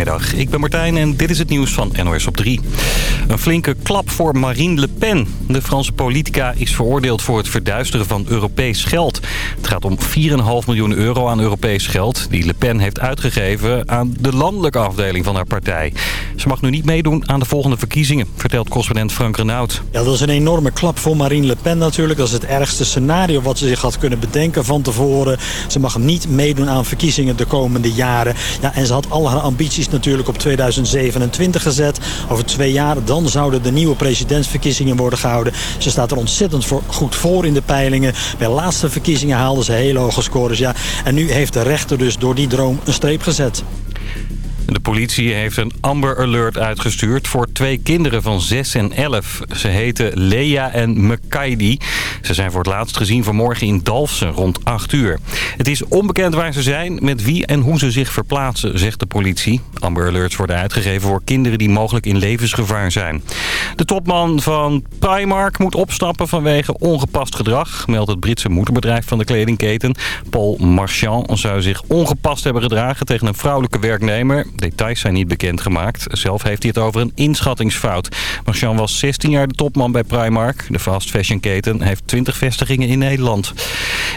Goedemiddag, ik ben Martijn en dit is het nieuws van NOS op 3. Een flinke klap voor Marine Le Pen. De Franse politica is veroordeeld voor het verduisteren van Europees geld. Het gaat om 4,5 miljoen euro aan Europees geld... die Le Pen heeft uitgegeven aan de landelijke afdeling van haar partij. Ze mag nu niet meedoen aan de volgende verkiezingen, vertelt correspondent Frank Renaud. Ja, dat is een enorme klap voor Marine Le Pen natuurlijk. Dat is het ergste scenario wat ze zich had kunnen bedenken van tevoren. Ze mag niet meedoen aan verkiezingen de komende jaren. Ja, en ze had al haar ambities natuurlijk op 2027 gezet. Over twee jaar, dan zouden de nieuwe presidentsverkiezingen worden gehouden. Ze staat er ontzettend voor, goed voor in de peilingen. Bij de laatste verkiezingen haalde ze hele hoge scores. Ja. En nu heeft de rechter dus door die droom een streep gezet. De politie heeft een Amber Alert uitgestuurd voor twee kinderen van 6 en 11. Ze heten Lea en Mekaidi. Ze zijn voor het laatst gezien vanmorgen in Dalfsen rond 8 uur. Het is onbekend waar ze zijn, met wie en hoe ze zich verplaatsen, zegt de politie. Amber Alerts worden uitgegeven voor kinderen die mogelijk in levensgevaar zijn. De topman van Primark moet opstappen vanwege ongepast gedrag, meldt het Britse moederbedrijf van de kledingketen. Paul Marchand zou zich ongepast hebben gedragen tegen een vrouwelijke werknemer. Details zijn niet bekendgemaakt. Zelf heeft hij het over een inschattingsfout. Marchand was 16 jaar de topman bij Primark. De fast fashion keten heeft 20 vestigingen in Nederland.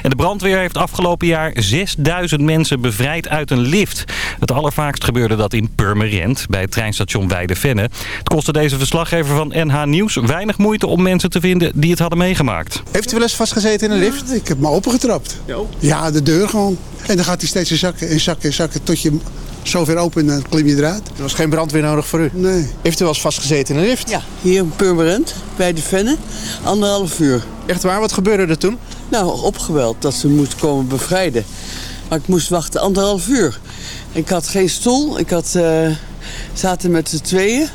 En de brandweer heeft afgelopen jaar 6000 mensen bevrijd uit een lift. Het allervaakst gebeurde dat in Purmerend, bij het treinstation Weide-Venne. Het kostte deze verslaggever van NH Nieuws weinig moeite om mensen te vinden die het hadden meegemaakt. Heeft u wel eens vastgezeten in een lift? ik heb me opengetrapt. Ja, de deur gewoon. En dan gaat hij steeds in zakken, in zakken, in zakken, tot je zo ver open en dan klim je eruit. Er was geen brandweer nodig voor u? Nee. Heeft u wel eens vastgezeten in een lift? Ja, hier in Purmerend, bij de Venne. Anderhalf uur. Echt waar? Wat gebeurde er toen? Nou, opgeweld dat ze moest komen bevrijden. Maar ik moest wachten anderhalf uur. Ik had geen stoel. Ik had, uh, zaten met z'n tweeën.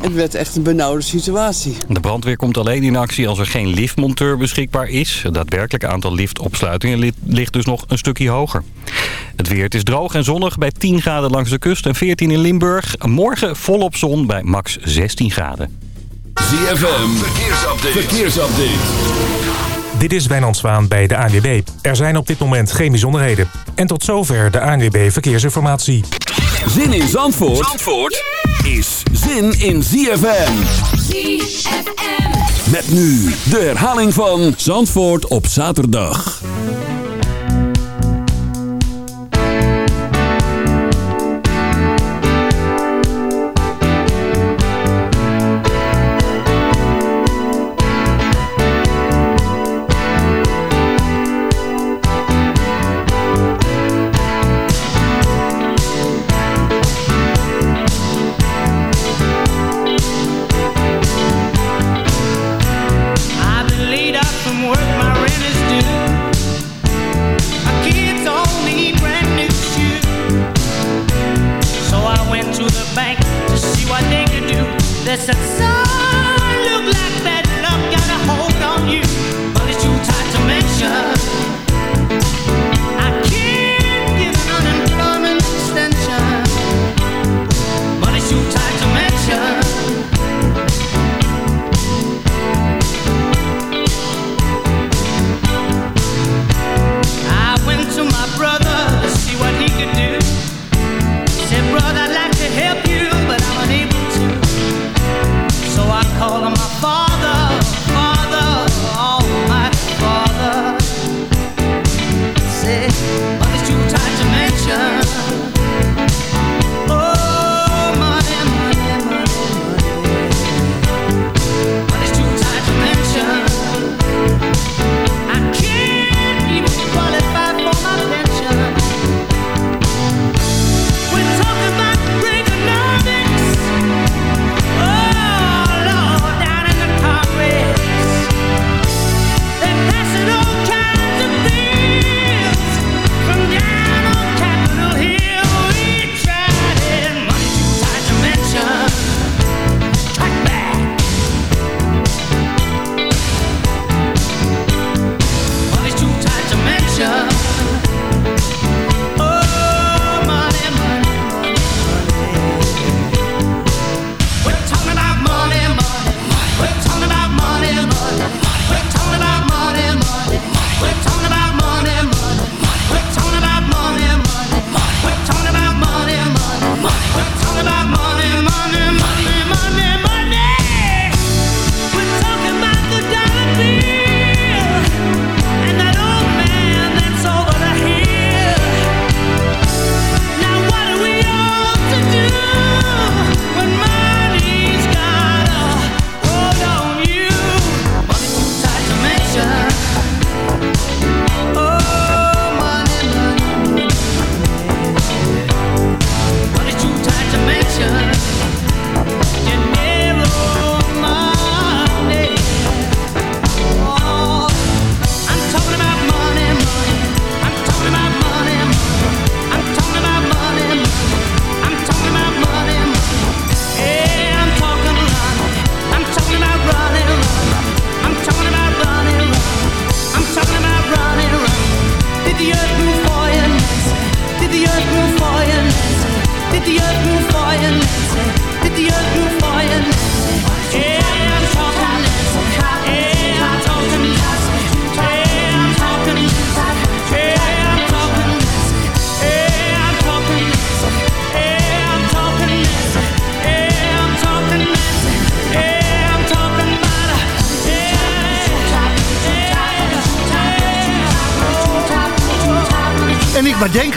Het werd echt een benauwde situatie. De brandweer komt alleen in actie als er geen liftmonteur beschikbaar is. Het daadwerkelijke aantal liftopsluitingen ligt dus nog een stukje hoger. Het weer het is droog en zonnig bij 10 graden langs de kust en 14 in Limburg. Morgen volop zon bij max 16 graden. ZFM, verkeersupdate. verkeersupdate. Dit is Wijnand Zwaan bij de ANWB. Er zijn op dit moment geen bijzonderheden. En tot zover de ANWB Verkeersinformatie. Zin in Zandvoort, Zandvoort is zin in ZFM. ZFM. Met nu de herhaling van Zandvoort op zaterdag.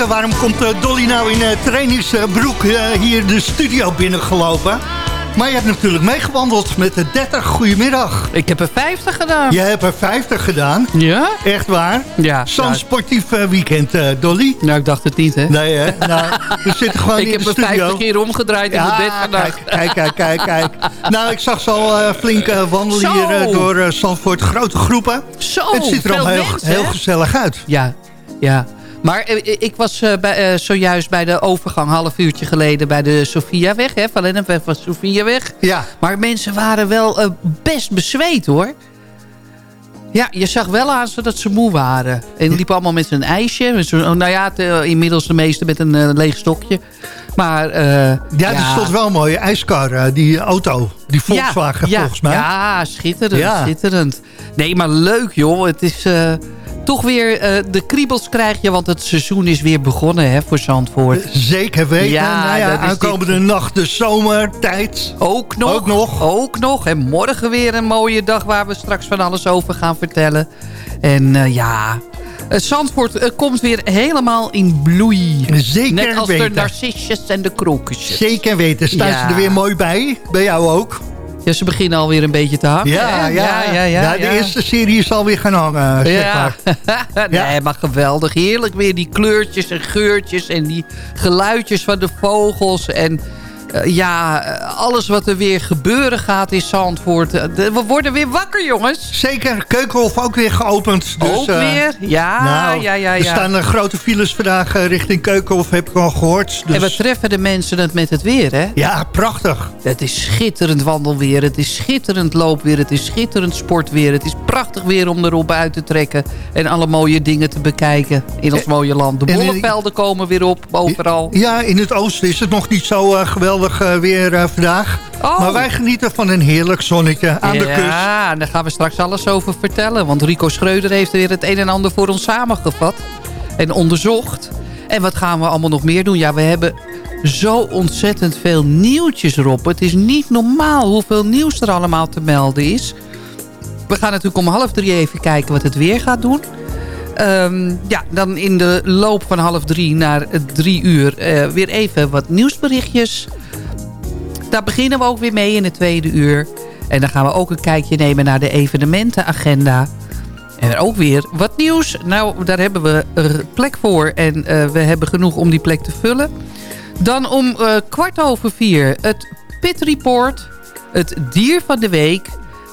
Waarom komt eh, Dolly nou in eh, trainingsbroek eh, hier de studio binnengelopen? Maar je hebt natuurlijk meegewandeld met de 30. Goedemiddag. Ik heb er 50 gedaan. Je hebt er 50 gedaan. Ja? Echt waar? Ja. Zo'n sportief weekend, Dolly. Nou, ik dacht het niet, hè? Nee, hè? Nou, we zitten gewoon ik in heb de studio. 50 keer omgedraaid in mijn bed vandaag. kijk, kijk, kijk, kijk. Nou, ik zag ze al flink wandelen Zo. hier door Zandvoort. Grote groepen. Zo, Het ziet er allemaal heel, heel gezellig uit. Ja, ja. Maar eh, ik was eh, bij, eh, zojuist bij de overgang, half uurtje geleden... bij de Sofiaweg, hè, van Lennepweg van Sofiaweg. Ja. Maar mensen waren wel eh, best bezweet, hoor. Ja, je zag wel aan ze dat ze moe waren. En liepen allemaal met zijn ijsje. Met zo'n- nou ja, eh, inmiddels de meeste met een eh, leeg stokje. Maar eh, Ja, er stond wel een mooie ijskar, eh, die auto. Die Volkswagen ja, volgens mij. Ja, schitterend, Ja. schitterend. Nee, maar leuk joh. Het is eh, toch weer eh, de kriebels krijg je, want het seizoen is weer begonnen hè, voor Zandvoort. Zeker weten. Ja, nou ja, aankomende nacht de zomertijd. Ook nog. Ook nog. Ook nog. En morgen weer een mooie dag waar we straks van alles over gaan vertellen. En eh, ja, eh, Zandvoort komt weer helemaal in bloei. Zeker Net als weten. de narcissus en de krokusjes. Zeker weten. Staan Ja. ze er weer mooi bij? Bij jou ook? Ja, ze beginnen alweer een beetje te hangen. Ja, ja, ja, ja, Ja, de eerste serie is alweer gaan hangen, zeg Ja. maar. nee, maar geweldig. Heerlijk weer die kleurtjes en geurtjes en die geluidjes van de vogels. En eh, ja, eh, alles wat er weer gebeuren gaat in Zandvoort. Eh, we worden weer wakker, jongens. Zeker, Keukenhof ook weer geopend. Dus, Ook eh, weer? Ja, nou, ja, ja, Er staan eh, grote files vandaag eh, richting Keukenhof, heb ik al gehoord. Dus, En wat treffen de mensen het met het weer, hè? ja, prachtig. Het is schitterend wandelweer. Het is schitterend loopweer. Het is schitterend sportweer. Het is prachtig weer om erop uit te trekken. En alle mooie dingen te bekijken in ons mooie land. De en- bollevelden komen weer op, overal. Ja, in het oosten is het nog niet zo eh, geweldig eh, weer eh, vandaag. Oh. Maar wij genieten van een heerlijk zonnetje aan de kust. Ja, daar gaan we straks alles over vertellen. Want Rico Schreuder heeft weer het een en ander voor ons samengevat. En onderzocht. En wat gaan we allemaal nog meer doen? Ja, we hebben zo ontzettend veel nieuwtjes erop. Het is niet normaal hoeveel nieuws er allemaal te melden is. We gaan natuurlijk om half drie even kijken wat het weer gaat doen. Ehm, ja, dan in de loop van half drie naar drie uur eh, weer even wat nieuwsberichtjes. Daar beginnen we ook weer mee in het tweede uur. En dan gaan we ook een kijkje nemen naar de evenementenagenda. En ook weer wat nieuws. Nou, daar hebben we plek voor. En eh, we hebben genoeg om die plek te vullen. Dan om eh, kwart over vier het Pit Report. Het dier van de week.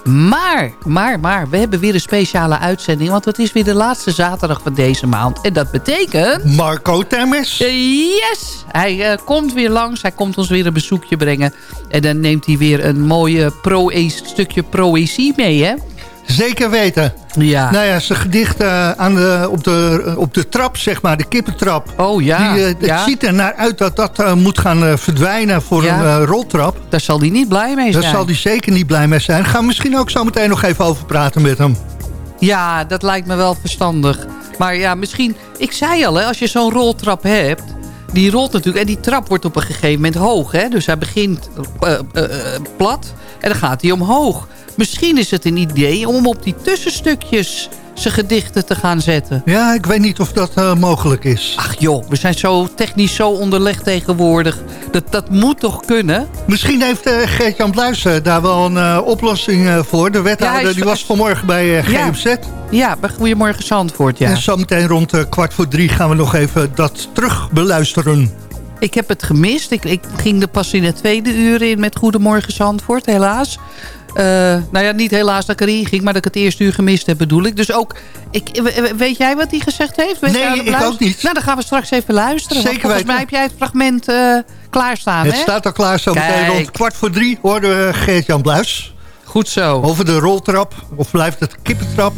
Maar, maar, maar, we hebben weer een speciale uitzending. Want het is weer de laatste zaterdag van deze maand. En dat betekent... Marco Termes. Yes! Hij eh, komt weer langs. Hij komt ons weer een bezoekje brengen. En dan neemt hij weer een mooie pro stukje proëzie mee, hè? Zeker weten. Ja. Nou ja, zijn gedicht eh, aan de, op, de, op de trap, zeg maar, de kippentrap. Oh ja. Die, eh, het ja. ziet er naar uit dat dat eh, moet gaan eh, verdwijnen voor Ja. een eh, roltrap. Daar zal hij niet blij mee Daar zijn. zal hij zeker niet blij mee zijn. Gaan we misschien ook zo meteen nog even over praten met hem. Ja, dat lijkt me wel verstandig. Maar ja, misschien... Ik zei al, hè, als je zo'n roltrap hebt... Die rolt natuurlijk... En die trap wordt op een gegeven moment hoog, hè. Dus hij begint eh, eh, eh, plat. En dan gaat hij omhoog. Misschien is het een idee om op die tussenstukjes... zijn gedichten te gaan zetten. Ja, ik weet niet of dat eh, mogelijk is. Ach joh, we zijn zo technisch zo onderlegd tegenwoordig. Dat, dat moet toch kunnen? Misschien heeft eh, Geert-Jan Bluis eh, daar wel een oplossing voor. De wethouder Ja, die was vanmorgen bij eh, Ja. GMZ. Ja, bij Goedemorgen Zandvoort, ja. En zometeen rond kwart voor drie gaan we nog even dat terug beluisteren. Ik heb het gemist. Ik, ik ging er pas in het tweede uur in met Goedemorgen Zandvoort, helaas. Eh, nou ja, niet helaas dat ik erin ging, maar dat ik het eerste uur gemist heb bedoel ik. Dus ook, ik, we- weet jij wat hij gezegd heeft? Weet Nee, ik ook niet. Nou, dan gaan we straks even luisteren. Zeker volgens weten. mij heb jij het fragment eh, klaarstaan, Het hè? staat al klaar zometeen Kijk. rond kwart voor drie. Hoorden we Geert-Jan Bluis. Goed zo. Over de roltrap. Of blijft het kippentrap?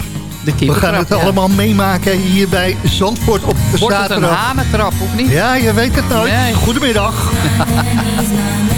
De We gaan het ja. allemaal meemaken hier bij Zandvoort op de Wordt het een zaterdag. hanentrap, of niet? Ja, je weet het nooit. Nee. Goedemiddag.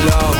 alors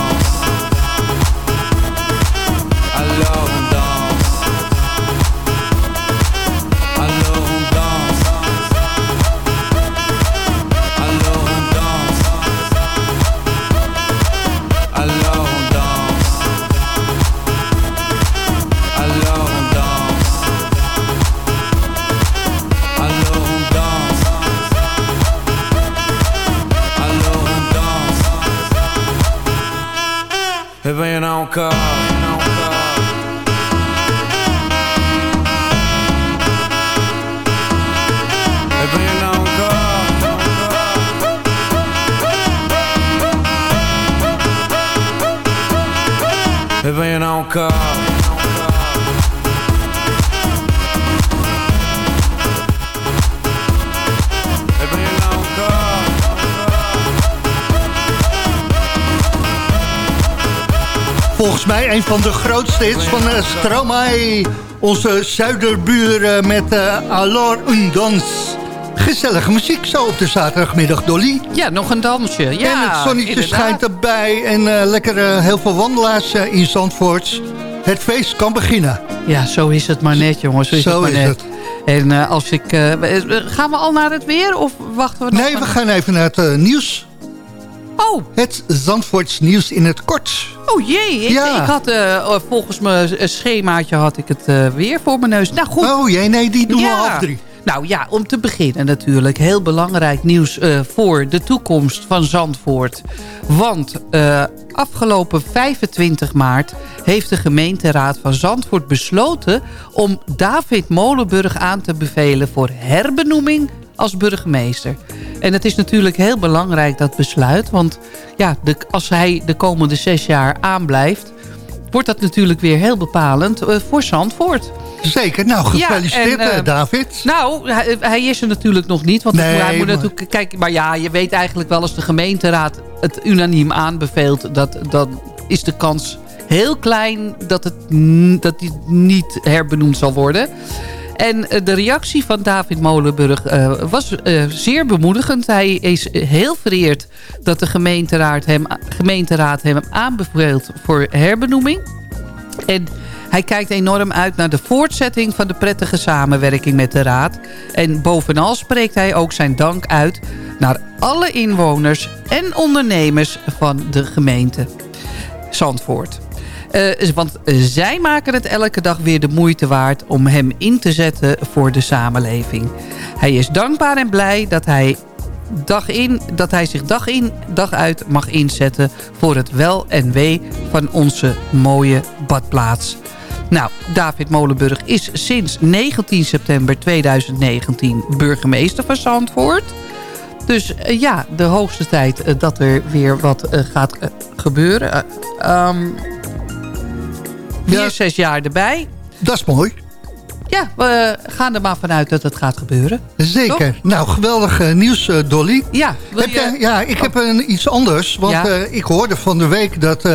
Een van de grootste hits van uh, Stromae. Onze zuiderbuur eh, met uh, Alor un Dans. Gezellige muziek zo op de zaterdagmiddag, Dolly. Ja, nog een dansje. Ja, en het zonnetje inderdaad. schijnt erbij. En eh, lekker eh, heel veel wandelaars eh, in Zandvoort. Het feest kan beginnen. Ja, zo is het maar net, jongens. Zo is Zo het maar is net. En eh, als ik... eh, gaan we al naar het weer of wachten we nog? Nee, we gaan even naar het eh, nieuws. Oh. Het Zandvoorts nieuws in het kort. Oh jee, ik, Ja. ik had eh, volgens mijn schemaatje had ik het eh, weer voor mijn neus. Nou goed. Oh jee, nee, die doen we Ja. half drie. Nou ja, om te beginnen natuurlijk. Heel belangrijk nieuws eh, voor de toekomst van Zandvoort. Want afgelopen 25 maart heeft de gemeenteraad van Zandvoort besloten... om David Molenburg aan te bevelen voor herbenoeming als burgemeester. En het is natuurlijk heel belangrijk dat besluit. Want ja, de, als hij de komende zes jaar aanblijft... wordt dat natuurlijk weer heel bepalend eh, voor Zandvoort. Zeker, nou gefeliciteerd Ja, en, eh, eh, David. Nou, hij, hij is er natuurlijk nog niet. Want Nee, hij moet maar- natuurlijk... Kijk, maar ja, je weet eigenlijk wel als de gemeenteraad het unaniem aanbeveelt... dat dan is de kans heel klein dat het dat die niet herbenoemd zal worden. En eh, de reactie van David Molenburg eh, was eh, zeer bemoedigend. Hij is heel vereerd dat de gemeenteraad hem, gemeenteraad hem aanbeveelt voor herbenoeming. En hij kijkt enorm uit naar de voortzetting van de prettige samenwerking met de Raad. En bovenal spreekt hij ook zijn dank uit naar alle inwoners en ondernemers van de gemeente Zandvoort. Eh, want zij maken het elke dag weer de moeite waard om hem in te zetten voor de samenleving. Hij is dankbaar en blij dat hij, dag in, dat hij zich dag in dag uit mag inzetten voor het wel en wee van onze mooie badplaats. Nou, David Molenburg is sinds 19 september 2019 burgemeester van Zandvoort. Dus eh, ja, de hoogste tijd eh, dat er weer wat gaat gebeuren. Eh, Weer zes jaar erbij. Dat is mooi. Ja, we gaan er maar vanuit dat het gaat gebeuren. Zeker. Toch? Nou, geweldig eh, nieuws, eh, Dolly. Ja, Heb je- jij- ja ik heb een, iets anders. Want Ja. eh, ik hoorde van de week dat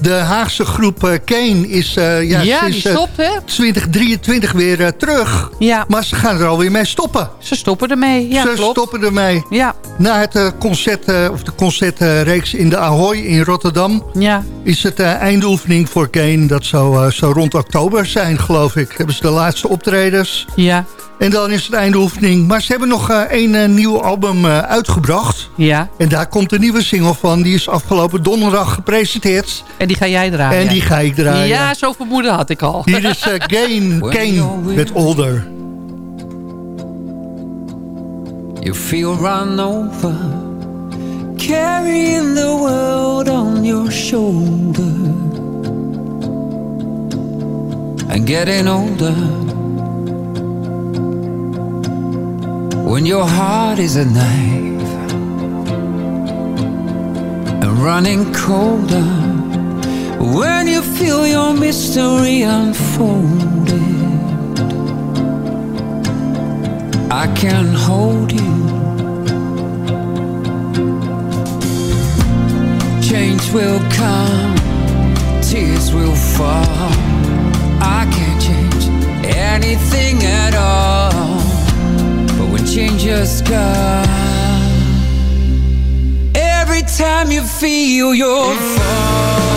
de Haagse groep eh, Kane is eh, ja, Ja, sinds die stopt, hè? 2023 weer eh, terug. Ja. Maar ze gaan er alweer mee stoppen. Ze stoppen ermee, ja ze klopt. stoppen ermee. Ja. Na het eh, concert, of de concertreeks in de Ahoy in Rotterdam... Ja. is het eindoefening voor Kane. Dat zou zo rond oktober zijn, geloof ik. Hebben ze de laatste optredens. Ja. En dan is het eindoefening. Maar ze hebben nog eh, één eh, nieuw album eh, uitgebracht. Ja. En daar komt een nieuwe single van. Die is afgelopen donderdag gepresenteerd. En die ga jij draaien. En die ga ik draaien. Ja, zo vermoeden had ik al. Hier is Kane, Kane met Older. You feel run over, carrying the world on your shoulder, and getting older. When your heart is a knife and running colder, when you feel your mystery unfolded. I can hold you. Change will come, tears will fall. I can't change anything at all. But change your come, every time you feel you're falling,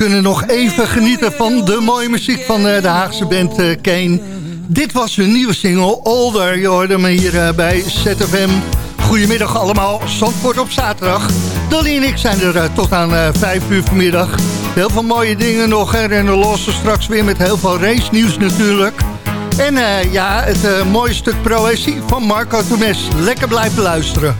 kunnen nog even genieten van de mooie muziek van eh, de Haagse band eh, Kane. Dit was hun nieuwe single Older. Je hoorde me hier eh, bij ZFM. Goedemiddag allemaal, Zandvoort op zaterdag. Dolly en ik zijn er tot aan 5 uur vanmiddag. Heel veel mooie dingen nog. Hè? En de lossen straks weer met heel veel race nieuws natuurlijk. En ja, het mooie stuk proëzie van Marco Tumes. Lekker blijven luisteren.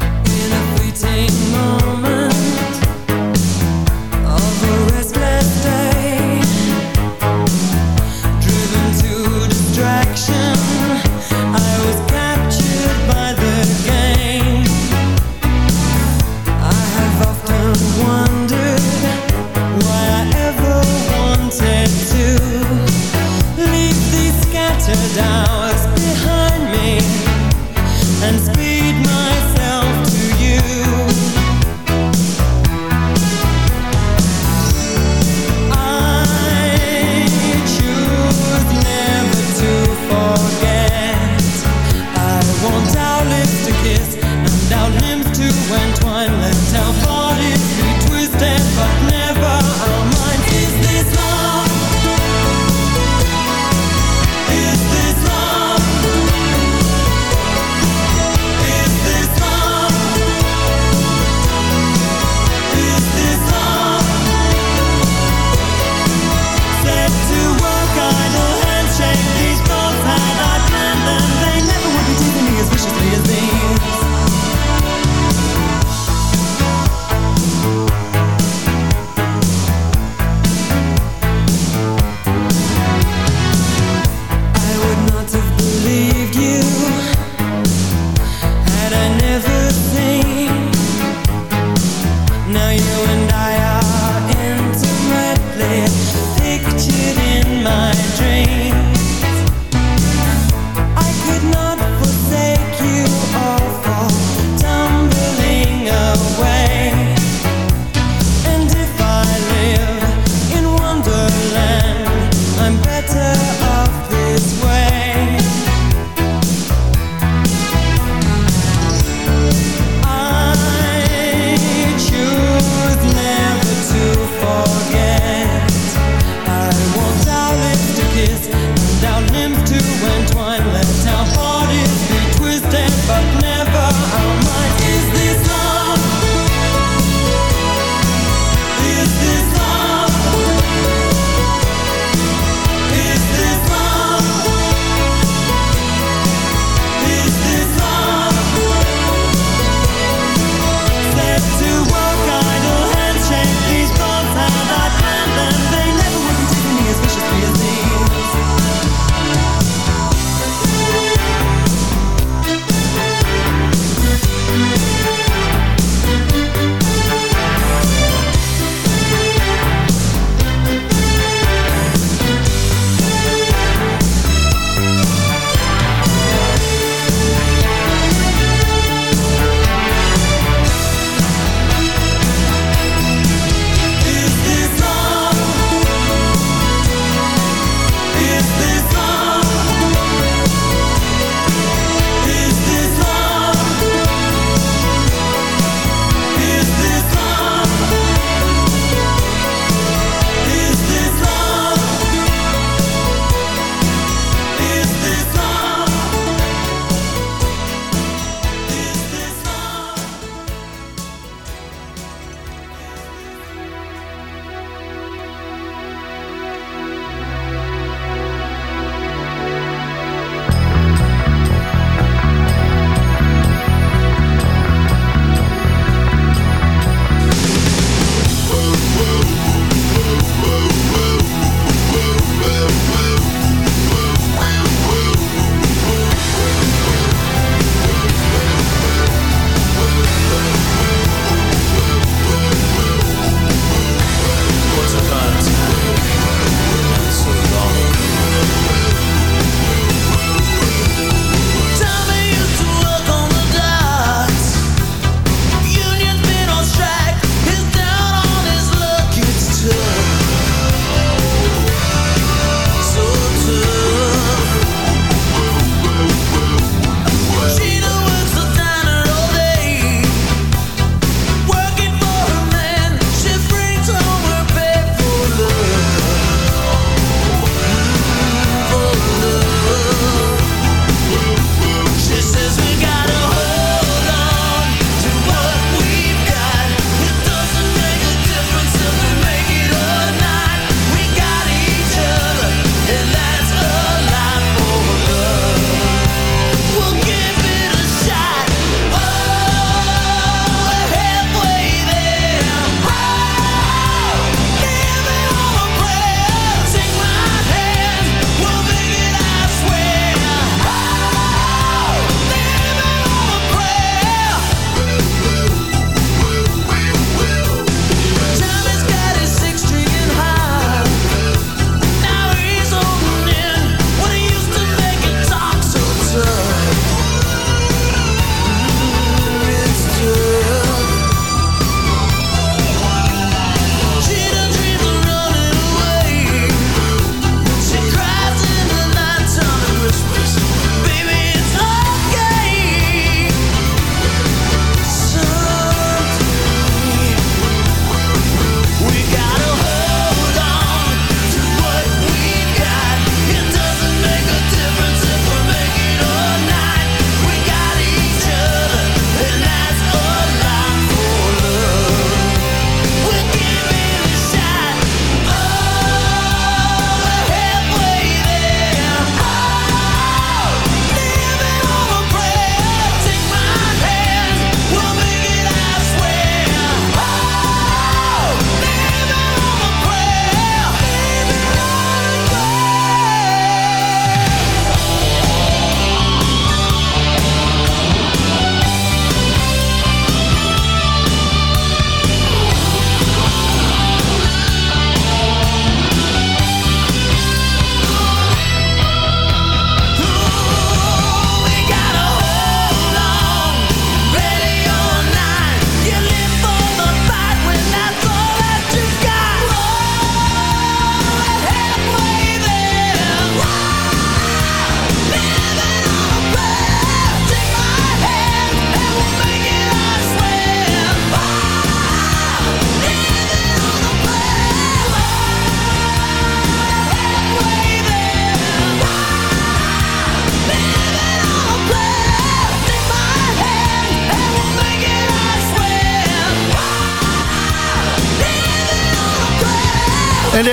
and 20.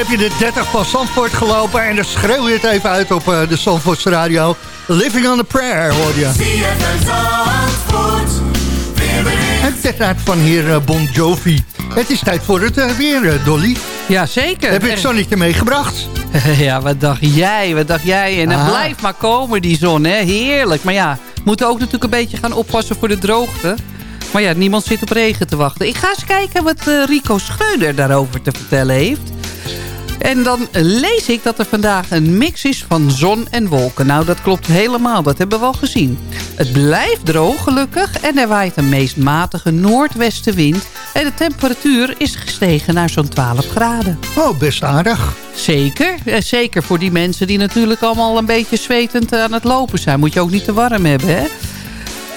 Heb je de 30 van Zandvoort gelopen en dan schreeuw je het even uit op eh, de Zandvoortse radio. Living on a Prayer, hoor je. En uiteraard van heer eh, Bon Jovi. Het is tijd voor het eh, weer, Dolly. Ja, zeker. Heb je het zonnetje meegebracht? ja, wat dacht jij? Wat dacht jij? En het Ah. blijft maar komen, die zon, hè? Heerlijk. Maar ja, we moeten ook natuurlijk een beetje gaan oppassen voor de droogte. Maar ja, niemand zit op regen te wachten. Ik ga eens kijken wat Rico Schreuder daarover te vertellen heeft. En dan lees ik dat er vandaag een mix is van zon en wolken. Nou, dat klopt helemaal. Dat hebben we al gezien. Het blijft droog, gelukkig. En er waait een meest matige noordwestenwind. En de temperatuur is gestegen naar zo'n 12 graden. Oh, best aardig. Zeker. Eh, Zeker voor die mensen die natuurlijk allemaal een beetje zwetend aan het lopen zijn. Moet je ook niet te warm hebben, hè?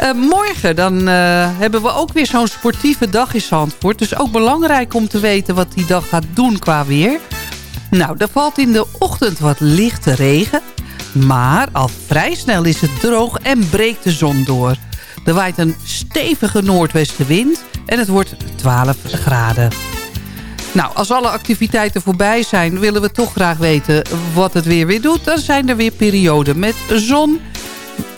Eh, morgen dan eh, hebben we ook weer zo'n sportieve dag in Zandvoort. Dus ook belangrijk om te weten wat die dag gaat doen qua weer. Nou, er valt in de ochtend wat lichte regen. Maar al vrij snel is het droog en breekt de zon door. Er waait een stevige noordwestenwind en het wordt 12 graden. Nou, als alle activiteiten voorbij zijn... willen we toch graag weten wat het weer weer doet. Dan zijn er weer perioden met zon.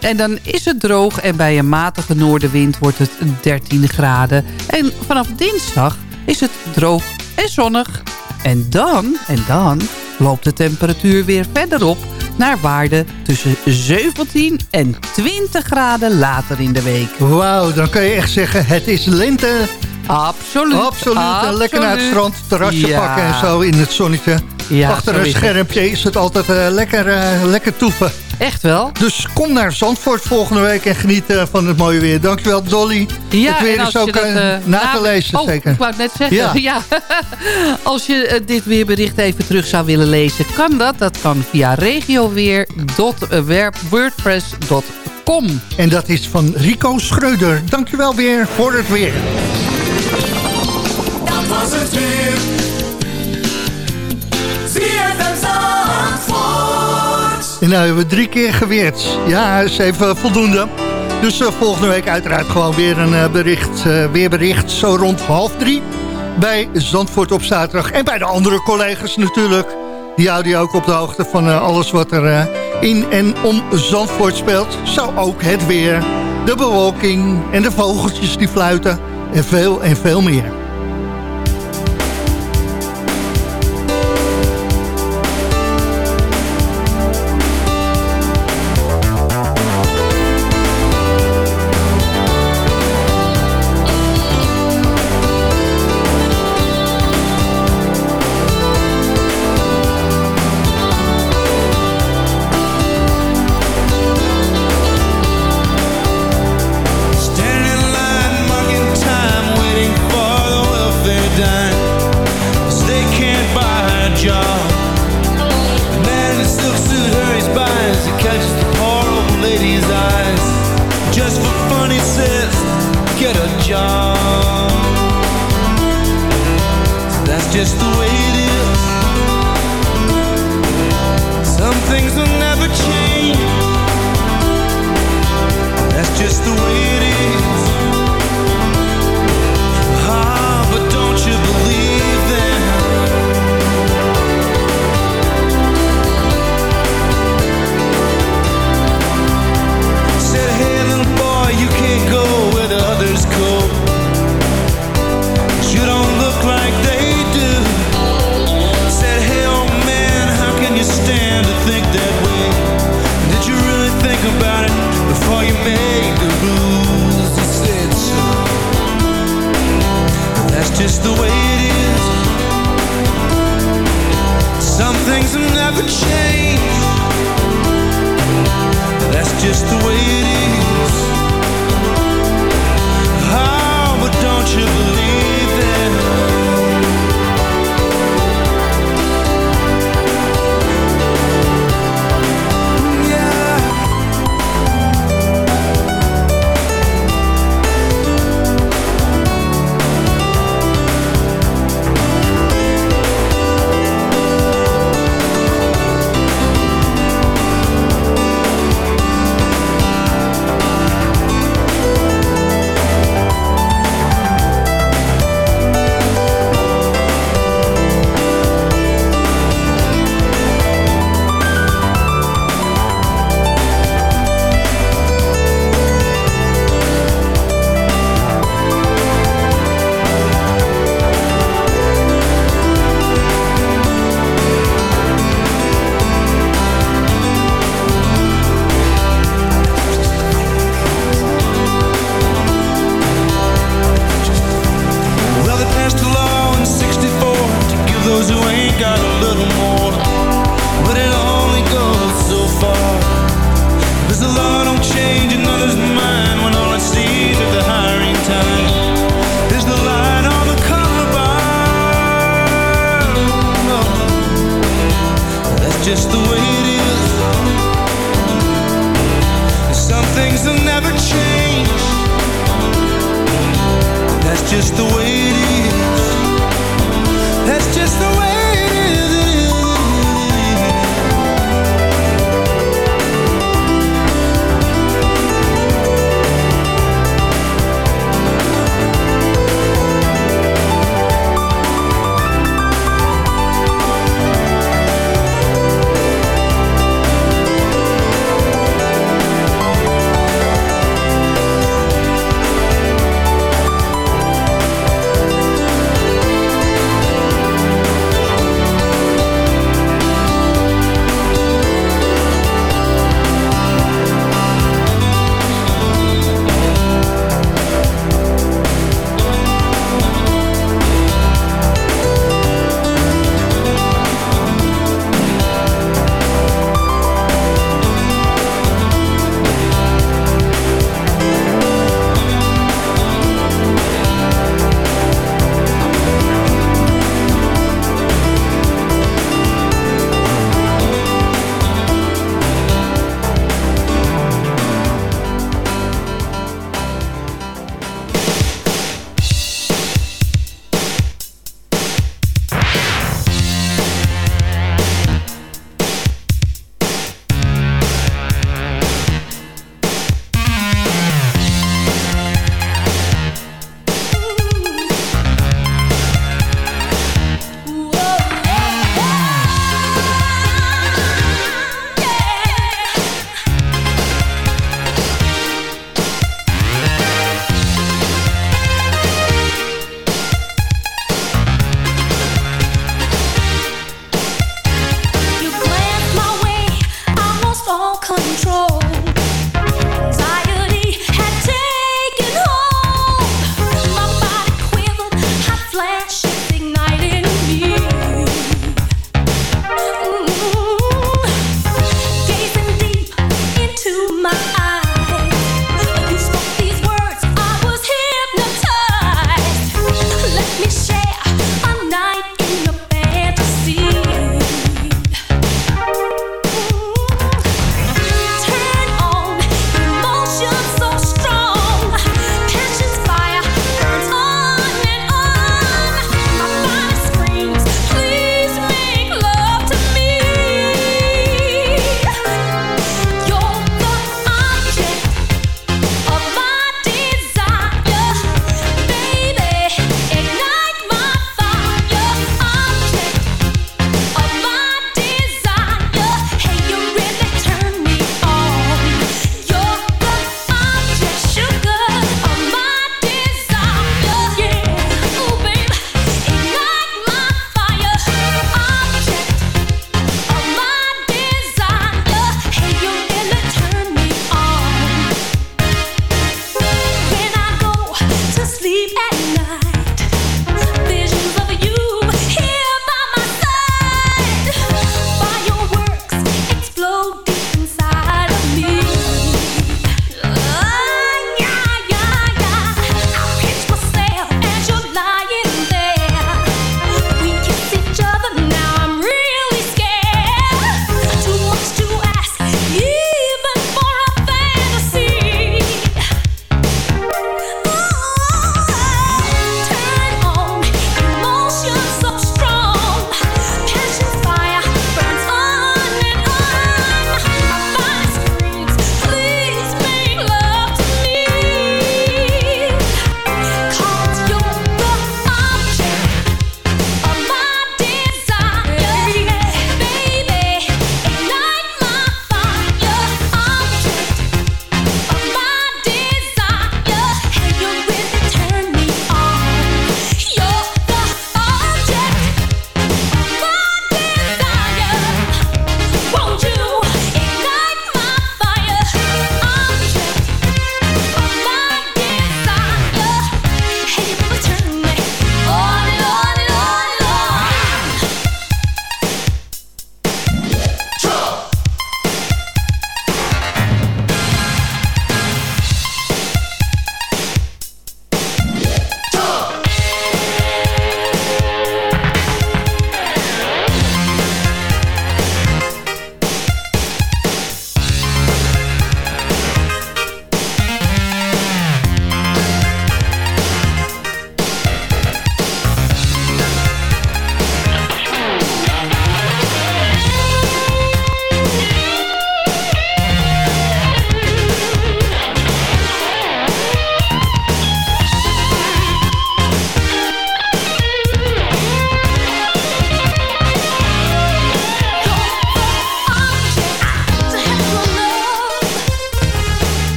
En dan is het droog en bij een matige noordenwind wordt het 13 graden. En vanaf dinsdag is het droog en zonnig. En dan, en dan loopt de temperatuur weer verder op... naar waarde tussen 17 en 20 graden later in de week. Wauw, dan kan je echt zeggen, het is lente. Absoluut. Absoluut. En lekker naar het strand, terrasje Ja. pakken en zo in het zonnetje. Ja, Achter een schermpje is het altijd eh, lekker, eh, lekker toeven. Echt wel? Dus kom naar Zandvoort volgende week en geniet eh, van het mooie weer. Dankjewel Dolly. Ja, het weer en is ook je dat, eh, eh, na te lezen oh, zeker. ik wou het net zeggen. Ja. Ja. Als je dit weerbericht even terug zou willen lezen, kan dat. Dat kan via regioweer.wordpress.com. En dat is van Rico Schreuder. Dankjewel weer voor het weer. Dat was het weer. En nou hebben we drie keer geweerd. Ja, is even voldoende. Dus eh, volgende week uiteraard gewoon weer een eh, bericht, eh, weerbericht. Zo rond half drie bij Zandvoort op zaterdag. En bij de andere collega's natuurlijk. Die houden je ook op de hoogte van eh, alles wat er eh, in en om Zandvoort speelt. Zo ook het weer, de bewolking en de vogeltjes die fluiten. En veel en veel meer.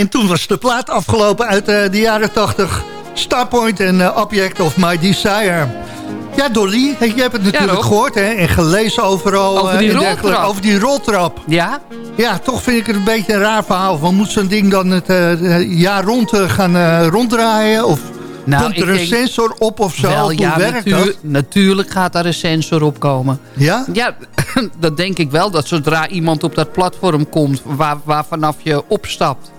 En toen was de plaat afgelopen uit eh, de jaren 80. Starpoint en eh, Object of My Desire. Ja, Dolly, je hebt het natuurlijk gehoord hè, en gelezen overal. Over eh, die roltrap. Over die roltrap. Ja? Ja, toch vind ik het een beetje een raar verhaal. Van moet zo'n ding dan het jaar rond gaan ronddraaien? Of Nou, komt er een sensor op of zo? Wel, Hoe ja, werkt natuur- dat? natuurlijk gaat daar een sensor op komen. Ja? Ja, dat denk ik wel. Dat zodra iemand op dat platform komt waar, waar vanaf je opstapt...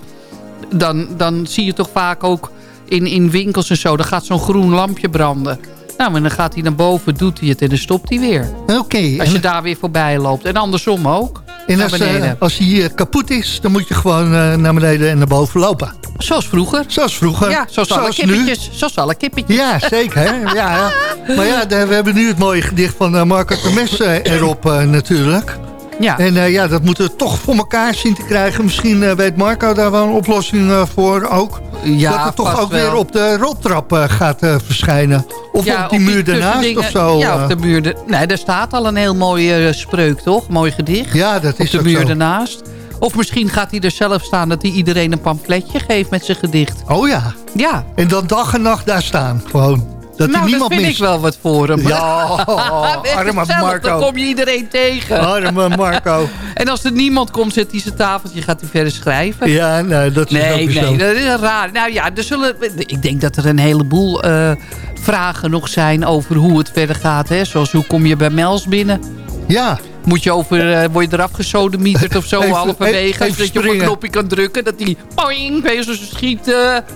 Dan, dan zie je toch vaak ook in, in winkels en zo... dan gaat zo'n groen lampje branden. Nou, en dan gaat hij naar boven, doet hij het en dan stopt hij weer. Oké. Als je daar weer voorbij loopt. En andersom ook. En als, eh, als hij eh, kapot is, dan moet je gewoon eh, naar beneden en naar boven lopen. Zoals vroeger. Zoals vroeger. Ja, zoals, alle nu. kippetjes. Zoals alle kippetjes. Ja, zeker. Hè? Ja, ja. Maar ja, de- we hebben nu het mooie gedicht van Marco Termes eh, erop natuurlijk. Ja. En eh, ja, dat moeten we toch voor elkaar zien te krijgen. Misschien eh, weet Marco daar wel een oplossing eh, voor ook. Ja, dat het toch ook wel. weer op de roltrap gaat verschijnen. Of Ja, op die muur daarnaast of zo. Ja, op de muur. de- nee, daar staat al een heel mooi eh, spreuk, toch? Mooi gedicht. Ja, dat is Op de muur zo. ernaast. Of misschien gaat hij er zelf staan dat hij iedereen een pamfletje geeft met zijn gedicht. Oh ja. Ja. En dan dag en nacht daar staan. Gewoon. Dat nou, niemand dat vind mist. ik wel wat voor hem. Ja, arme gezellig, Marco. Dan kom je iedereen tegen. Arme Marco. En als er niemand komt, zet hij zijn tafeltje, gaat hij verder schrijven. Ja, nee, dat is ook Nee, zo. nee, dat is raar. Nou ja, er zullen, ik denk dat er een heleboel eh, vragen nog zijn over hoe het verder gaat. Hè? Zoals hoe kom je bij Mels binnen? Ja. Moet je over, eh, word je eraf gesodemieterd of zo Even- halverwege? even zodat je op een knopje kan drukken. Dat die poing, bij zo'n schiet,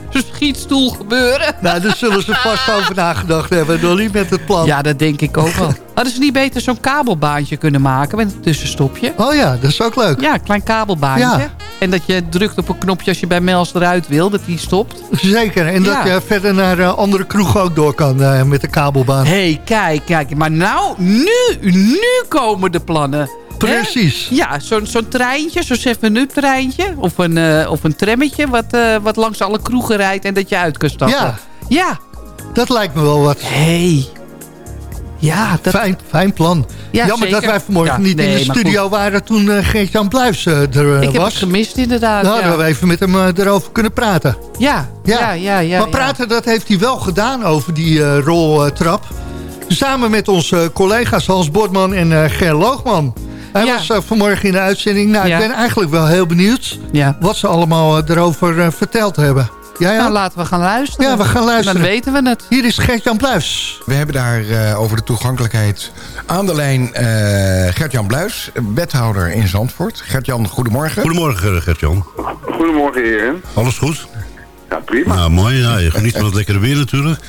zo'n schietstoel gebeuren. Nou, daar zullen ze vast over nagedacht hebben, Dolly, met het plan. Ja, dat denk ik ook wel. Hadden ze niet beter zo'n kabelbaantje kunnen maken met een tussenstopje? Oh ja, dat is ook leuk. Ja, een klein kabelbaantje. Ja. En dat je drukt op een knopje als je bij Mels eruit wil, dat die stopt. Zeker, en dat je verder naar eh, andere kroegen ook door kan eh, met de kabelbaan. Hé, hey, kijk, kijk. Maar nou, nu, nu komen de plannen. Precies. Hè? Ja, zo'n zo'n treintje, zo'n 7-up treintje. Of een, eh, of een trammetje wat, wat langs alle kroegen rijdt en dat je uit kan stappen. Ja. Ja. Dat lijkt me wel wat. Hé. Ja, dat... Fijn, fijn plan. Ja, Jammer dat wij vanmorgen Ja, niet in de studio waren toen eh Geert-Jan Bluis eh, er eh, ik heb was. het gemist inderdaad. Dan hadden ja. we even met hem erover kunnen praten. Ja, ja, ja. ja, maar ja. praten, dat heeft hij wel gedaan over die eh, roltrap. Samen met onze collega's Hans Bordman en eh Ger Loogman. Hij Ja. was vanmorgen in de uitzending. Nou, Ja. ik ben eigenlijk wel heel benieuwd Ja. wat ze allemaal erover verteld hebben. Ja, ja? Nou, laten we gaan luisteren. Ja, we gaan luisteren. Dan weten we het. Hier is Gert-Jan Bluis. We hebben daar eh, over de toegankelijkheid aan de lijn eh, Gert-Jan Bluis, wethouder in Zandvoort. Gert-Jan, goedemorgen. Goedemorgen, Gert-Jan. Goedemorgen, heren. Alles goed? Ja, prima. Nou, mooi. Ja, je geniet van het lekkere weer natuurlijk.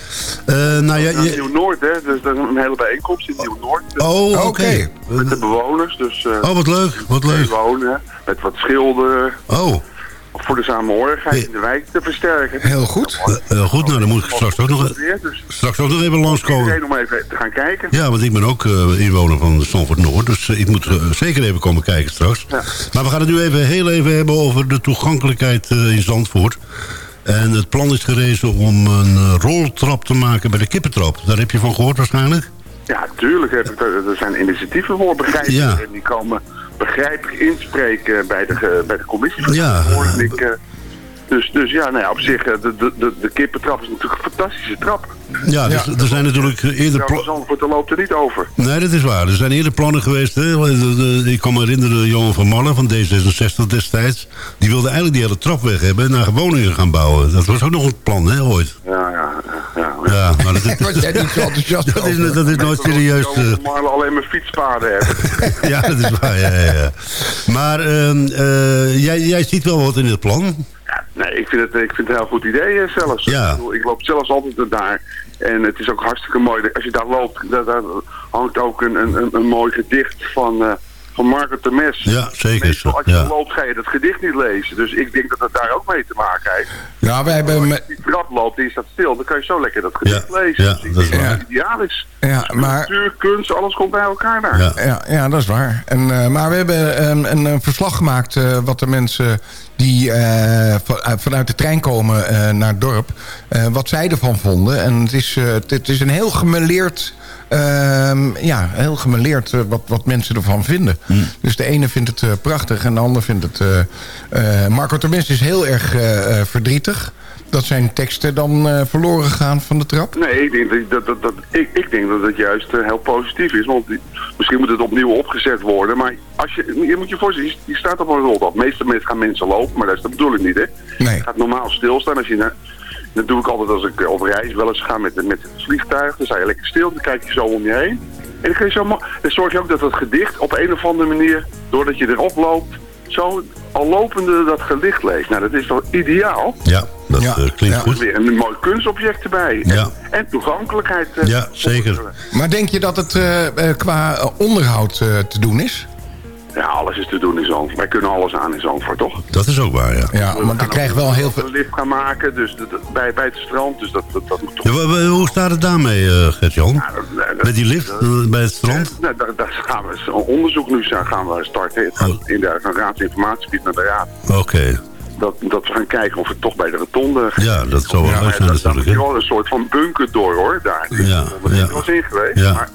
Eh, nou, ja, Ja, je- Nieuw-Noord, hè. Dus dat is een hele bijeenkomst in Nieuw-Noord. Dus Oh, oké. Met de bewoners, dus... eh, Oh, wat leuk, wat leuk. Wonen, met wat schilderen. Oh. Voor de samenhorigheid in de wijk te versterken. Heel goed. Eh, heel goed, nou dan moet ik straks ook nog, Dus straks ook nog even langskomen. iedereen om even te gaan kijken. Ja, want ik ben ook eh, inwoner van Stamford Noord. Dus eh, ik moet eh, zeker even komen kijken straks. Maar we gaan het nu even heel even hebben over de toegankelijkheid eh, in Zandvoort. En het plan is gerezen om een eh, roltrap te maken bij de kippentrap. Daar heb je van gehoord waarschijnlijk? Ja, tuurlijk. Heb ik, er zijn initiatieven voor, begrijp ik. Ja. En die komen begrijpelijk inspreken bij de, ge- bij de commissie. van Ja. En ik, eh, dus, dus ja, nou ja, op zich, eh, de, de, de, de kippentrap is natuurlijk een fantastische trap. Ja, dus, er zijn natuurlijk eh, eerder... pla- Trouwens, Zandvoort er loopt er niet over. Nee, dat is waar. Er zijn eerder plannen geweest. Hè? De- de- Ik kan me herinneren, Johan van Marlen van D66 destijds. Die wilde eigenlijk die hele trap weg hebben en naar woningen gaan bouwen. Dat was ook nog een plan, hè, ooit. Ja, ja, ja. Ja, maar dat, Was jij niet zo enthousiast dat, is, dat is nooit serieus. eh, Marlen alleen maar fietspaden hebben. ja, dat is waar. Ja, ja, ja. Maar ehm, eh, jij, jij ziet wel wat in het plan. Nee, ik vind het, ik vind het een heel goed idee eh, zelfs. Ja. Ik, bedoel, ik loop zelfs altijd daar. En het is ook hartstikke mooi. Als je daar loopt, daar, daar hangt ook een, een, een, mooi gedicht van, eh van Margaret de Mes. Ja, zeker. Meestal als je Ja. loopt, ga je dat gedicht niet lezen. Dus ik denk dat het daar ook mee te maken heeft. Ja, wij hebben... Als je die trap loopt en je staat stil, dan kan je zo lekker dat gedicht lezen. ja, dus ik dat is waar. dat het ideaal is. Ja, maar... Natuur, kunst, alles komt bij elkaar daar. Ja. Ja, ja, dat is waar. En, eh, maar we hebben ehm, een, een verslag gemaakt eh, wat de mensen die eh, van- uit- vanuit de trein komen eh, naar het dorp, eh, wat zij ervan vonden. En het is, eh, het, het is een heel gemêleerd ehm, ja, heel gemeleerd eh, wat, wat mensen ervan vinden. Dus de ene vindt het eh, prachtig en de ander vindt het... eh, eh, Marco Termes is heel erg verdrietig... dat zijn teksten dan eh, verloren gaan van de trap. Nee, ik denk dat, dat, dat, dat- ik, ik denk dat het juist heel positief is. Want misschien moet het opnieuw opgezet worden. Maar als je, je moet je voorstellen, je, staat op een roltrap. Meestal mensen gaan mensen lopen, maar dat is de bedoeling niet, hè? Nee. Je gaat normaal stilstaan. Als je naar, dat doe ik altijd als ik eh, op reis wel eens ga met, met het vliegtuig. Dan sta je lekker stil, dan kijk je zo om je heen. En dan, kun je zo, dan zorg je ook dat het gedicht op een of andere manier, doordat je erop loopt, zo al lopende dat gedicht leest. Nou, dat is toch ideaal? Ja, dat eh, klinkt Er goed. weer een mooi kunstobject erbij. Ja. En, en toegankelijkheid. eh, Ja, zeker. Maar denk je dat het qua onderhoud eh, te doen is? Ja, alles is te doen in Zandvoort. Wij kunnen alles aan in Zandvoort, toch? Dat is ook waar, ja. Ja, want ik krijg wel heel veel... Een lift gaan maken, dus bij, bij het strand. Dus dat, dat, dat moet toch... Ja, hoe staat het daarmee, eh Gert-Jan? Ja, Met die lift eh, bij het strand? Nou, daar, daar gaan we een onderzoek nu zijn, gaan we starten. Het gaat in de van raadsinformatiegebied naar de raad. Oké. Dat, dat we gaan kijken of het toch bij de rotonde... Ja, dat zou wel Ja, zijn natuurlijk. wel een soort van bunker door, hoor. Daar. Ja, is ja. in geweest. Ja. Maar,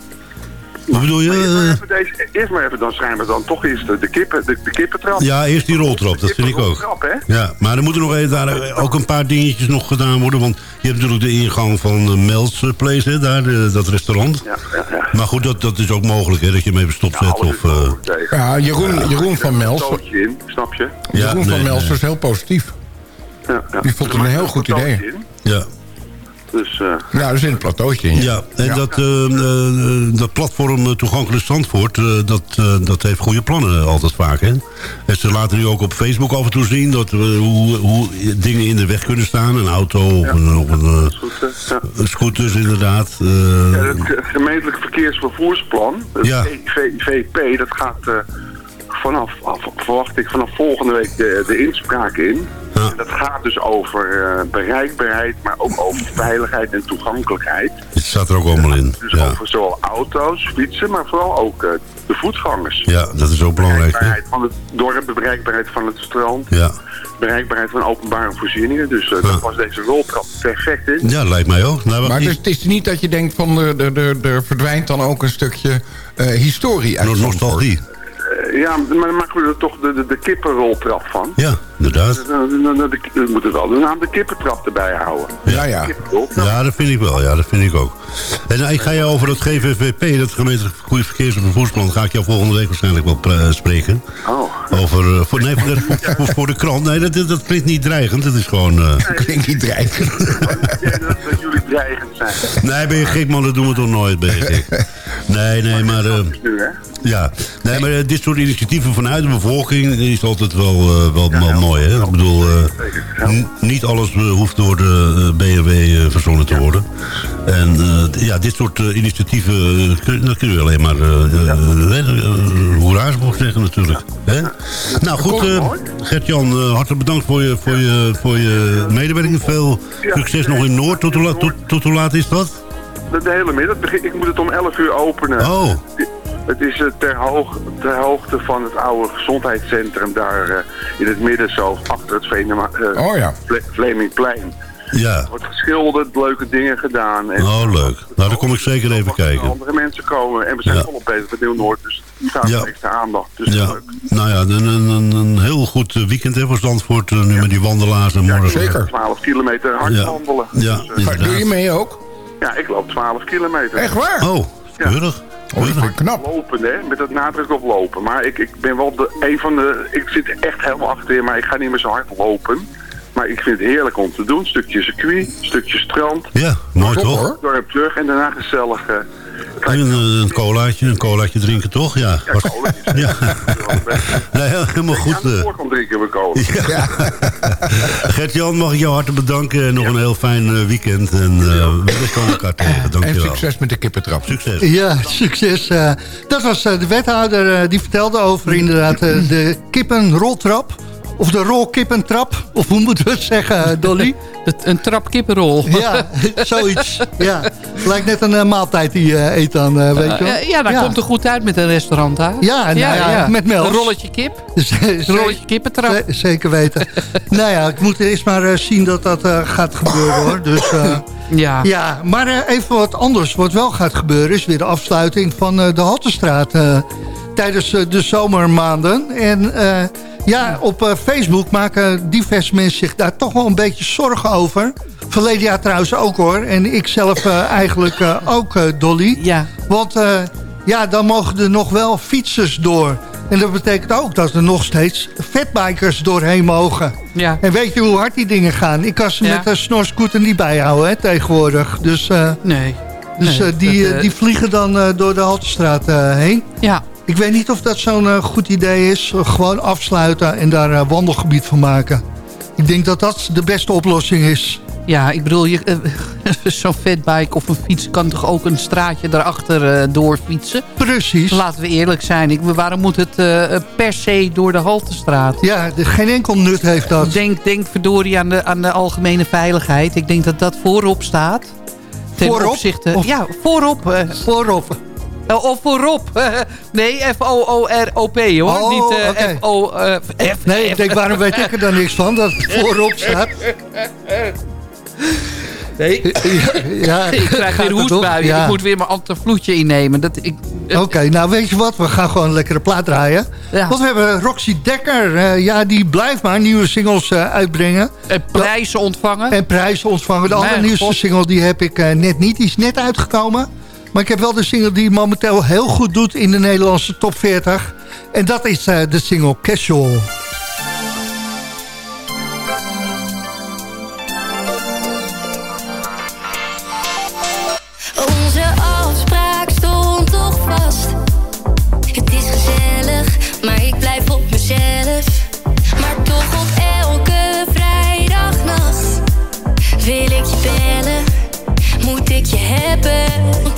Wat bedoel je? maar eerst, maar even deze, eerst maar even, dan schijnen we dan toch eerst de, de, kippen, de, de kippentrap. Ja, eerst die roltrap, dat vind ik ook. Trap, hè? Ja, maar er moeten nog even daar ook een paar dingetjes nog gedaan worden. Want je hebt natuurlijk de ingang van de Mel's Place, hè, daar, eh, dat restaurant. Ja, ja, ja. Maar goed, dat, dat is ook mogelijk, hè, dat je hem even stopzet. of, eh. Ja, Jeroen, Jeroen van Mels... In, snap je? ja, Jeroen van Mels nee. was heel positief. Ja, ja. Die vond het een heel goed idee. in. Ja. Dus, eh, Nou, er zit een plateautje in. Ja, en Dat, eh, eh, dat platform eh, Toegankelijk Zandvoort, eh, dat, eh, dat heeft goede plannen altijd vaak. Hè? En ze laten nu ook op Facebook af en toe zien dat, we hoe, hoe dingen in de weg kunnen staan. Een auto of een, of een, ja. een scooters inderdaad. eh, Ja, het ge- gemeentelijk verkeersvervoersplan, het Ja. V- VP, dat gaat eh, vanaf, af- verwacht ik, vanaf volgende week de, de inspraak in. En dat gaat dus over eh, bereikbaarheid, maar ook over veiligheid en toegankelijkheid. het staat er ook allemaal in. Dus Ja. over zowel auto's, fietsen, maar vooral ook eh, de voetgangers. ja, dat is ook belangrijk. Hè? Bereikbaarheid van het dorp, de bereikbaarheid van het strand, Ja. bereikbaarheid van openbare voorzieningen. Dus eh, dat was deze roltrap perfect in. ja, lijkt mij ook. Nou, Maar die- het is, het is niet dat je denkt van er, er, er, er verdwijnt dan ook een stukje eh, historie uit no- Zandvoort. nostalgie. Eh, ja, maar dan maken we er toch de, de, de kippenroltrap van. Ja, inderdaad. Dan- dan- dan- dan- We moeten wel de naam de kippentrap erbij houden. Ja, ja. Ja, dat vind ik wel. Ja, dat vind ik ook. En nou, ik ga jou over dat GVVP, dat gemeentelijk goede verkeers- en vervoersplan, ga ik jou volgende week waarschijnlijk wel spreken. Oh. Over, eh, voor, nee, voor, de, voor, voor de krant. Nee, dat, dat klinkt niet dreigend. Het is gewoon... eh, Klinkt niet dreigend. Ja, dat, dat jullie dreigend zijn. nee, ben je gek man, dat doen we toch nooit, ben je gek. Nee, nee, maar... eh, Nu, hè? Ja, nee, maar eh, dit soort initiatieven vanuit de bevolking is altijd wel, eh, wel, wel mooi, hè? Ik bedoel, eh, niet alles hoeft door de BMW eh, verzonnen te worden. En ja, dit soort initiatieven, kun, dat kun je alleen maar hoera's zeggen natuurlijk. Hè? Nou goed, Gert-Jan, hartelijk bedankt voor je, voor je, voor je medewerking. Veel succes nog in Noord. Tot hoe, la- tot, tot hoe laat is dat? De, hele middag. Ik moet het om 11 uur openen. Oh. Het is eh, ter, hoog, ter hoogte van het oude gezondheidscentrum daar eh, in het midden zo achter het Venema, eh, Oh ja. Vle- Vlemingplein. Ja. Er wordt geschilderd, leuke dingen gedaan. En Oh, leuk. Nou, dan kom ik zeker even kijken. andere mensen komen en we zijn Ja. volop bezig met Nieuw-Noord. Dus die vragen Ja. extra aandacht. Dus Ja, leuk. nou ja, een, een, een, een heel goed weekend hè, voor Zandvoort. nu met die wandelaars en morgen. zeker. 12 kilometer hard Ja. wandelen. Ja, Dus. Doe je mee ook? ja, ik loop 12 kilometer. Echt waar? Oh, keurig. Oh, dat knap. Lopen, hè? Met het nadruk op lopen. Maar ik, ik ben wel de, een van de... Ik zit echt helemaal achterin, maar ik ga niet meer zo hard lopen. Maar ik vind het heerlijk om te doen. Stukje circuit, stukje strand. Ja, mooi toch? Dorp terug en daarna gezellig... eh, een, een colaatje, een colaatje drinken toch? Ja, ja, Was- cola is ja. nee, helemaal goed. Eh. voorkant drinken we cola. Ja. Gert-Jan, mag ik jou hartelijk bedanken. En nog een heel fijn eh, weekend. En eh we komen elkaar tegen. En Dankjewel. succes met de kippentrap. Succes. Ja, succes. eh. dat was de wethouder eh, die vertelde over inderdaad de kippenroltrap of de rolkippentrap, of hoe moeten we het zeggen, Dolly? een trap kippenrol. Ja, zoiets. Ja. Lijkt net een eh, maaltijd die je eet dan, eh, weet je wel. Ja, ja, dat komt er goed uit met een restaurant daar. Ja, nou ja, met melk. Een rolletje kip. Een rolletje kippentrap. Zeker weten. nou ja, ik moet eerst maar eh, zien dat dat eh, gaat gebeuren hoor. Dus, eh, Ja. ja, maar eh, even wat anders. Wat wel gaat gebeuren is weer de afsluiting van eh, de Haltestraat eh, tijdens eh, de zomermaanden. En eh, ja, op eh, Facebook maken diverse mensen zich daar toch wel een beetje zorgen over. Verleden jaar trouwens ook hoor. En ik zelf eh, eigenlijk eh, ook, Dolly. Ja. Want ja, dan mogen er nog wel fietsers door. En dat betekent ook dat er nog steeds fatbikers doorheen mogen. Ja. En weet je hoe hard die dingen gaan? Ik kan ze Ja. met een snorscooter niet bijhouden hè, tegenwoordig. Dus, Nee. dus Nee, die, dat, die vliegen dan door de Haltestraat heen. Ja. Ik weet niet of dat zo'n eh, goed idee is. Gewoon afsluiten en daar een wandelgebied van maken. Ik denk dat dat de beste oplossing is. Ja, ik bedoel, je, eh, zo'n fatbike of een fiets kan toch ook een straatje daarachter eh doorfietsen? Precies. Laten we eerlijk zijn. Ik, waarom moet het eh, per se door de Haltestraat? Ja, de, geen enkel nut heeft dat. Denk, denk verdorie aan de, aan de algemene veiligheid. Ik denk dat dat voorop staat. Ten Voorop? Opzichte, Of- ja, voorop. eh, Voorop. Eh, of voorop. nee, F-O-O-R-O-P hoor. Oh, Niet eh. F-O... eh, F Nee, ik denk, waarom weet ik er dan niks van? Dat het voorop staat. Nee. Ja, ik krijg weer hoestbuien. Ja. Ik moet weer mijn antivloedje innemen. Dat, ik, Oké, nou weet je wat? We gaan gewoon een lekkere plaat draaien. Want we hebben Roxy Dekker. eh, ja, die blijft maar nieuwe singles uitbrengen. En prijzen ontvangen. En prijzen ontvangen. De allernieuwste single die heb ik net niet. Die is net uitgekomen. Maar ik heb wel de single die momenteel heel goed doet in de Nederlandse top 40. En dat is eh, de single Casual. Onze afspraak stond toch vast. Het is gezellig, wil ik je bellen. Moet ik je hebben?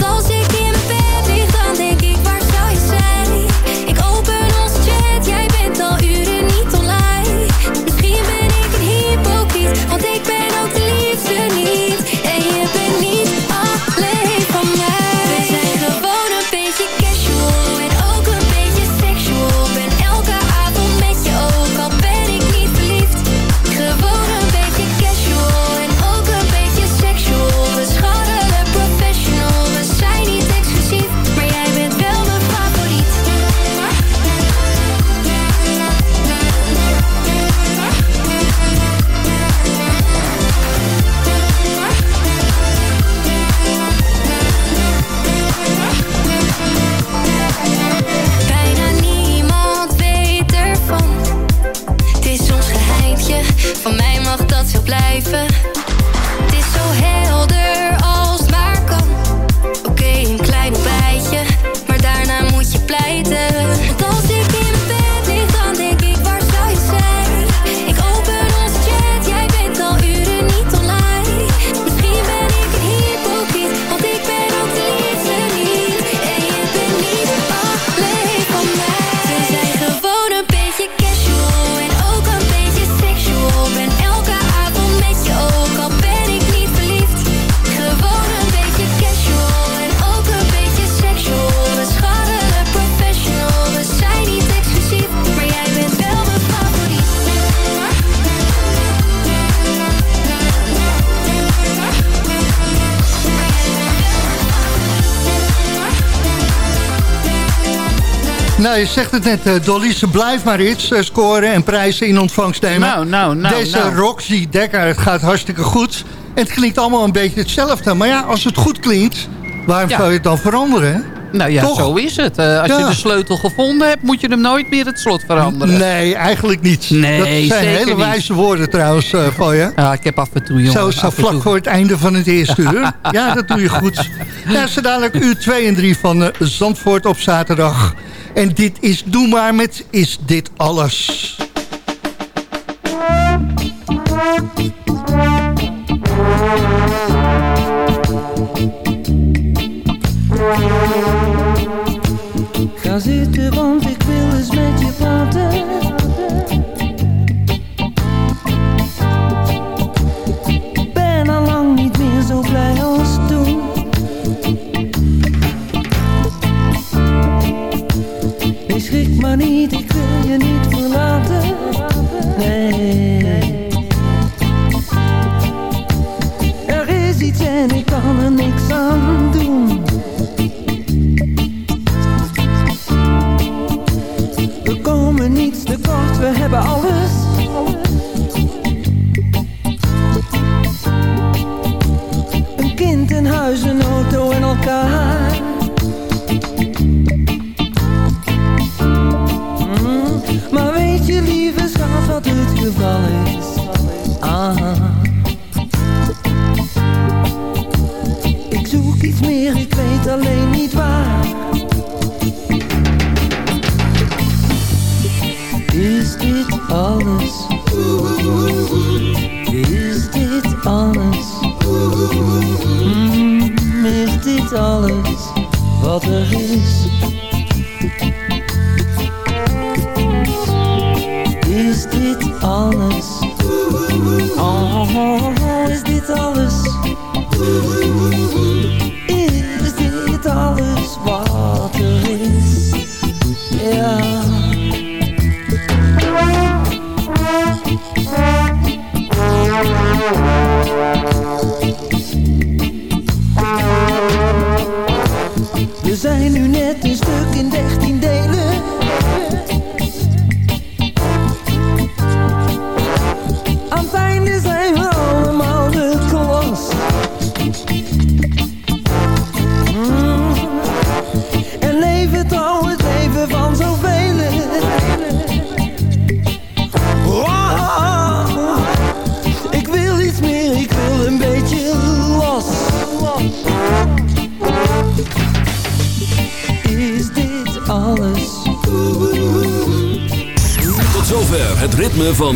Je zegt het net, eh, Dolly. Ze blijft maar iets eh, scoren en prijzen in ontvangst nemen. Nou, nou, nou, Deze nou. Roxy Dekker, het gaat hartstikke goed. En het klinkt allemaal een beetje hetzelfde. Maar ja, als het goed klinkt, waarom Ja. zou je het dan veranderen? Nou ja, Toch? zo is het. Eh, als Ja. je de sleutel gevonden hebt, moet je hem nooit meer het slot veranderen. Nee, eigenlijk niet. Nee, dat zijn hele niet. wijze woorden trouwens eh, van je. Ja, ik heb af en toe, jongen. Zo, zo vlak voor het einde van het eerste uur. Ja, dat doe je goed. Ja, zo dadelijk uur 2 en 3 van Zandvoort op zaterdag. En dit is Doe maar met Is Dit Alles. Huis, een auto en elkaar. Mm, Maar weet je, lieve schat, wat het geval is? Ah. Ik zoek iets meer, ik weet alleen niet waar. Is dit alles? Wat er is? Is dit alles? Oh,